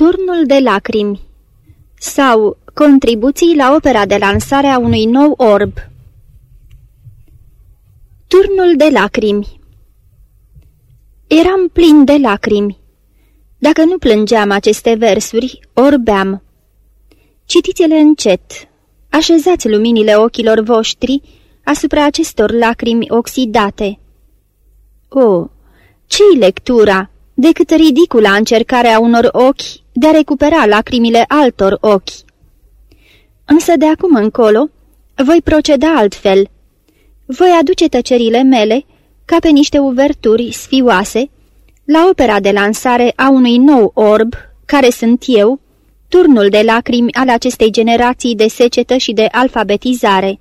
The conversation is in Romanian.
Turnul de lacrimi sau Contribuții la opera de lansare a unui nou orb Turnul de lacrimi Eram plin de lacrimi. Dacă nu plângeam aceste versuri, orbeam. Citiți-le încet. Așezați luminile ochilor voștri asupra acestor lacrimi oxidate. O, ce-i lectura decât ridicula încercarea unor ochi de a recupera lacrimile altor ochi? Însă de acum încolo voi proceda altfel. Voi aduce tăcerile mele ca pe niște uverturi sfioase la opera de lansare a unui nou orb, care sunt eu, turnul de lacrimi al acestei generații de secetă și de alfabetizare.